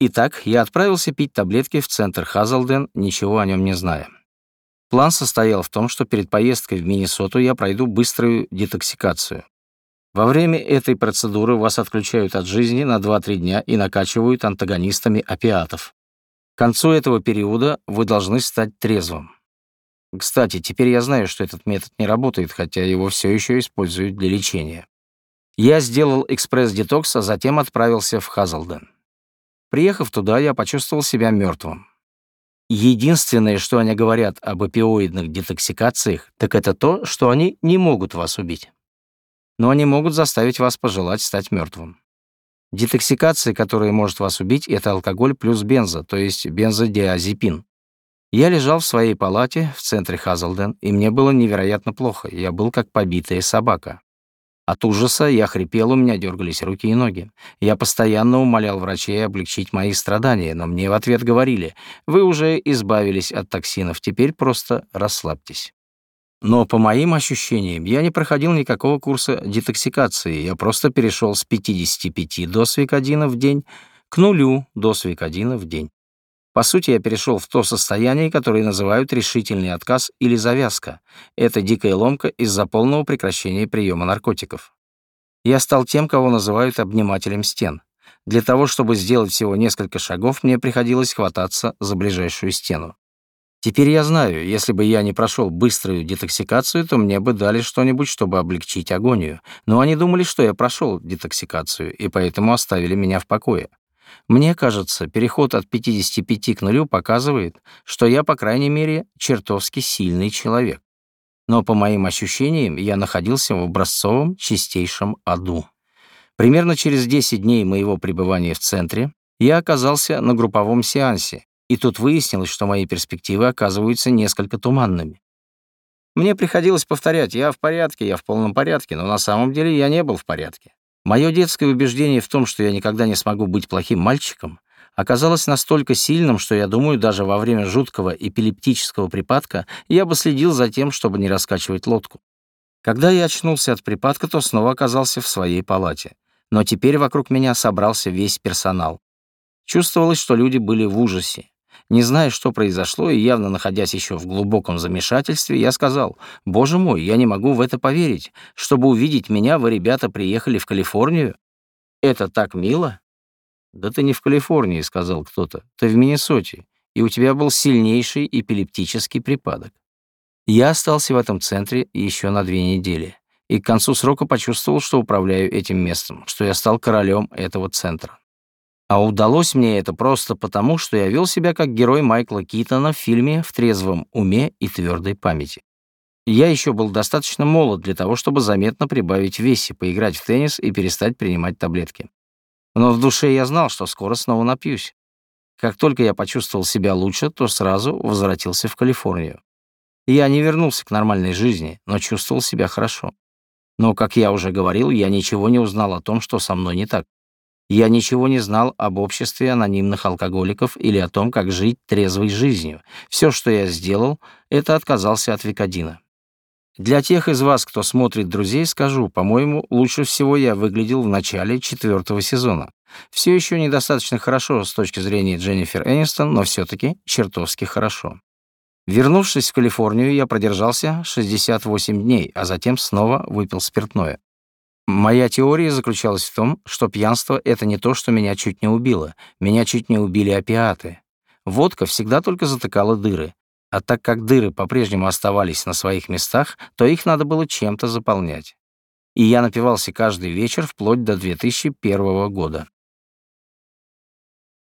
Итак, я отправился пить таблетки в центр Хазалден, ничего о нем не зная. План состоял в том, что перед поездкой в Миннесоту я пройду быструю детоксикацию. Во время этой процедуры вас отключают от жизни на 2-3 дня и накачивают антагонистами опиатов. К концу этого периода вы должны стать трезвым. Кстати, теперь я знаю, что этот метод не работает, хотя его все еще используют для лечения. Я сделал экспресс-детокс, а затем отправился в Хазалден. Приехав туда, я почувствовал себя мертвым. Единственное, что они говорят об опиоидных детоксикациях, так это то, что они не могут вас убить. Но они могут заставить вас пожелать стать мертвым. Детоксикация, которая может вас убить, это алкоголь плюс бензо, то есть бензодиазепин. Я лежал в своей палате в центре Хазалден, и мне было невероятно плохо. Я был как побитая собака. От ужаса я хрипел, у меня дергались руки и ноги. Я постоянно умолял врачей облегчить мои страдания, но мне в ответ говорили, «Вы уже избавились от токсинов, теперь просто расслабьтесь». Но по моим ощущениям, я не проходил никакого курса детоксикации, я просто перешел с 55 доз викодина в день к нулю доз викодина в день. По сути, я перешел в то состояние, которое называют решительный отказ или завязка. Это дикая ломка из-за полного прекращения приема наркотиков. Я стал тем, кого называют обнимателем стен. Для того, чтобы сделать всего несколько шагов, мне приходилось хвататься за ближайшую стену. Теперь я знаю, если бы я не прошел быструю детоксикацию, то мне бы дали что-нибудь, чтобы облегчить агонию. Но они думали, что я прошел детоксикацию, и поэтому оставили меня в покое. Мне кажется, переход от 55 к нулю показывает, что я, по крайней мере, чертовски сильный человек. Но по моим ощущениям, я находился в образцовом чистейшем аду. Примерно через 10 дней моего пребывания в центре я оказался на групповом сеансе, и тут выяснилось, что мои перспективы оказываются несколько туманными. Мне приходилось повторять «я в порядке, я в полном порядке», но на самом деле я не был в порядке. Мое детское убеждение в том, что я никогда не смогу быть плохим мальчиком, оказалось настолько сильным, что я думаю, даже во время жуткого эпилептического припадка я бы следил за тем, чтобы не раскачивать лодку. Когда я очнулся от припадка, то снова оказался в своей палате. Но теперь вокруг меня собрался весь персонал. Чувствовалось, что люди были в ужасе. Не зная, что произошло, и явно находясь еще в глубоком замешательстве, я сказал, «Боже мой, я не могу в это поверить. Чтобы увидеть меня, вы, ребята, приехали в Калифорнию? Это так мило?» «Да ты не в Калифорнии», — сказал кто-то. «Ты в Миннесоте, и у тебя был сильнейший эпилептический припадок». Я остался в этом центре еще на две недели, и к концу срока почувствовал, что управляю этим местом, что я стал королем этого центра. А удалось мне это просто потому, что я вел себя как герой Майкла Китона в фильме «В трезвом уме и твердой памяти». Я еще был достаточно молод для того, чтобы заметно прибавить весе, поиграть в теннис и перестать принимать таблетки. Но в душе я знал, что скоро снова напьюсь. Как только я почувствовал себя лучше, то сразу возвратился в Калифорнию. Я не вернулся к нормальной жизни, но чувствовал себя хорошо. Но, как я уже говорил, я ничего не узнал о том, что со мной не так. Я ничего не знал об обществе анонимных алкоголиков или о том, как жить трезвой жизнью. Все, что я сделал, это отказался от викодина. Для тех из вас, кто смотрит «Друзей», скажу, по-моему, лучше всего я выглядел в начале четвертого сезона. Все еще недостаточно хорошо с точки зрения Дженнифер Энистон, но все-таки чертовски хорошо. Вернувшись в Калифорнию, я продержался 68 дней, а затем снова выпил спиртное. Моя теория заключалась в том, что пьянство — это не то, что меня чуть не убило. Меня чуть не убили опиаты. Водка всегда только затыкала дыры. А так как дыры по-прежнему оставались на своих местах, то их надо было чем-то заполнять. И я напивался каждый вечер вплоть до 2001 года.